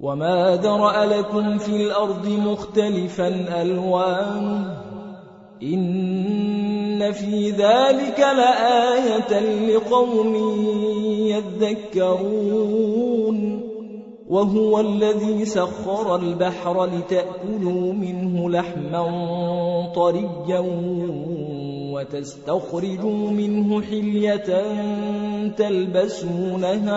وما ذرأ لكم في الأرض مختلفا ألوان إن في ذلك لآية لقوم يذكرون وهو الذي سخر البحر لتأكلوا منه لحما طريا وتستخرجوا منه حلية تلبسونها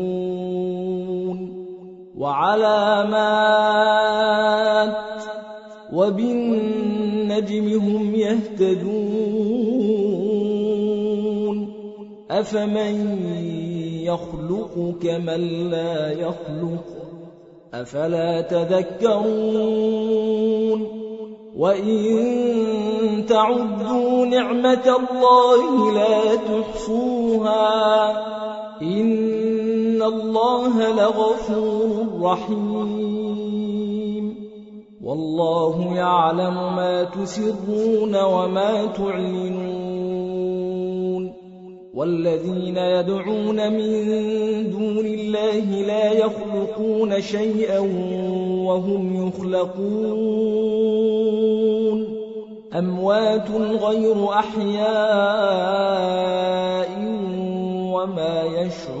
وعلامات وبالنجم هم يهتدون أفمن يخلق كمن لا يخلق أفلا تذكرون وإن تعدوا نعمة الله لا تحصوها إن الله لغفور رحيم. والله يعلم ما تسرون وما تعلنون. والذين يدعون من دون الله لا يخلقون شيئا وهم يخلقون. أموات غير أحياء وما يشعرون.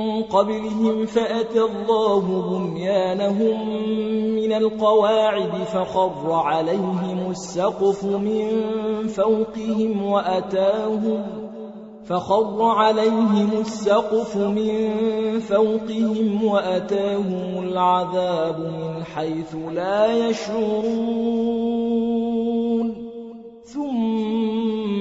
قبلهم فأتى الله بنيانهم من القواعد فخر عليهم السقف من فوقهم وأتاهم فخر عليهم السقف من فوقهم وأتاهم العذاب من حيث لا يشعرون. ثم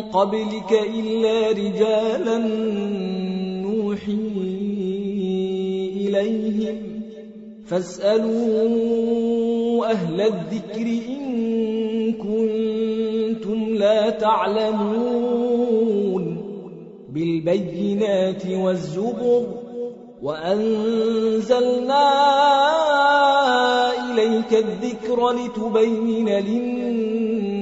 قبلك إلا رجالا نوحي إليهم. فاسألوا أهل الذكر إن كنتم لا تعلمون. بالبينات والزبر وأنزلنا إليك الذكر لتبين للناس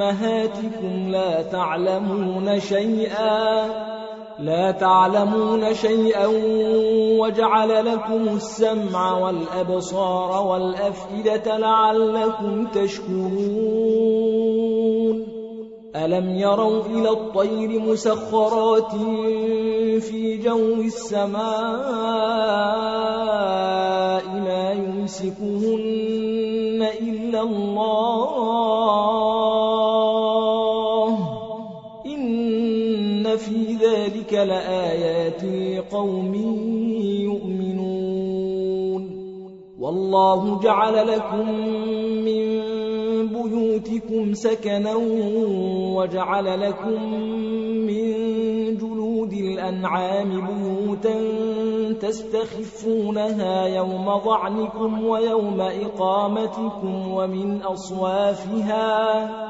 أمهاتكم لا تعلمون شيئا لا تعلمون شيئا وجعل لكم السمع والأبصار والأفئدة لعلكم تشكرون. ألم يروا إلى الطير مسخرات في جو السماء؟ ما يمسكهن إلا الله. لآيات لقوم يؤمنون. والله جعل لكم من بيوتكم سكنا وجعل لكم من جلود الأنعام بيوتا تستخفونها يوم ضعنكم ويوم إقامتكم ومن أصوافها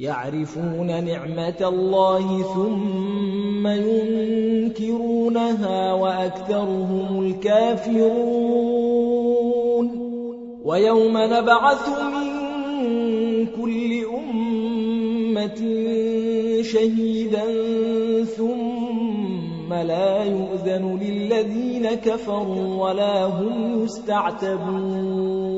يعرفون نعمة الله ثم ينكرونها وأكثرهم الكافرون. ويوم نبعث من كل أمة شهيدا ثم لا يؤذن للذين كفروا ولا هم يستعتبون.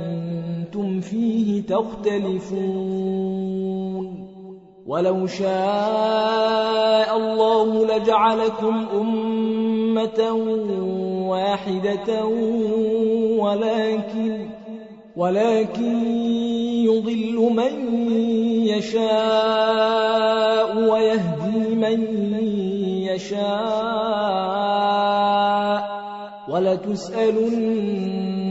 فيه تختلفون. ولو شاء الله لجعلكم أمة واحدة ولكن ولكن يضل من يشاء ويهدي من يشاء. ولتسألن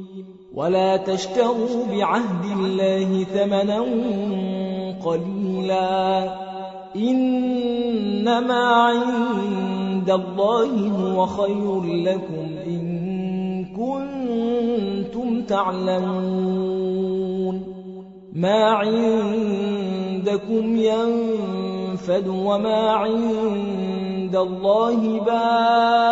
ولا تشتروا بعهد الله ثمنا قليلا. إنما عند الله هو خير لكم إن كنتم تعلمون. ما عندكم ينفد وما عند الله باق.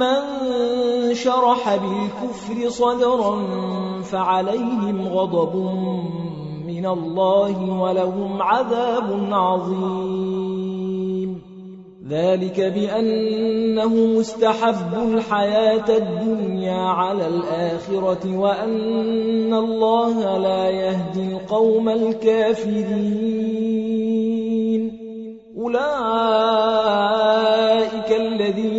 من شرح بالكفر صدرا فعليهم غضب من الله ولهم عذاب عظيم. ذلك بأنه مستحب الحياة الدنيا على الآخرة وأن الله لا يهدي القوم الكافرين. أولئك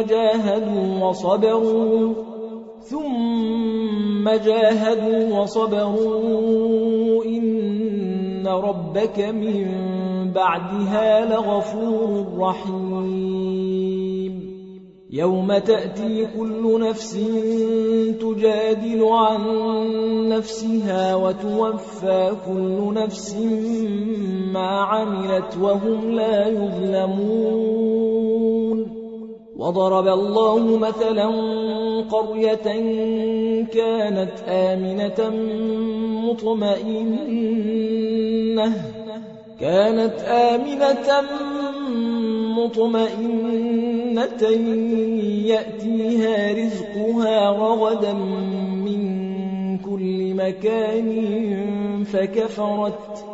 جاهدوا وصبروا ثم جاهدوا وصبروا إن ربك من بعدها لغفور رحيم. يوم تأتي كل نفس تجادل عن نفسها وتوفى كل نفس ما عملت وهم لا يظلمون. وضرب الله مثلا قرية كانت آمنة مطمئنة كانت آمنة مطمئنة يأتيها رزقها رغدا من كل مكان فكفرت.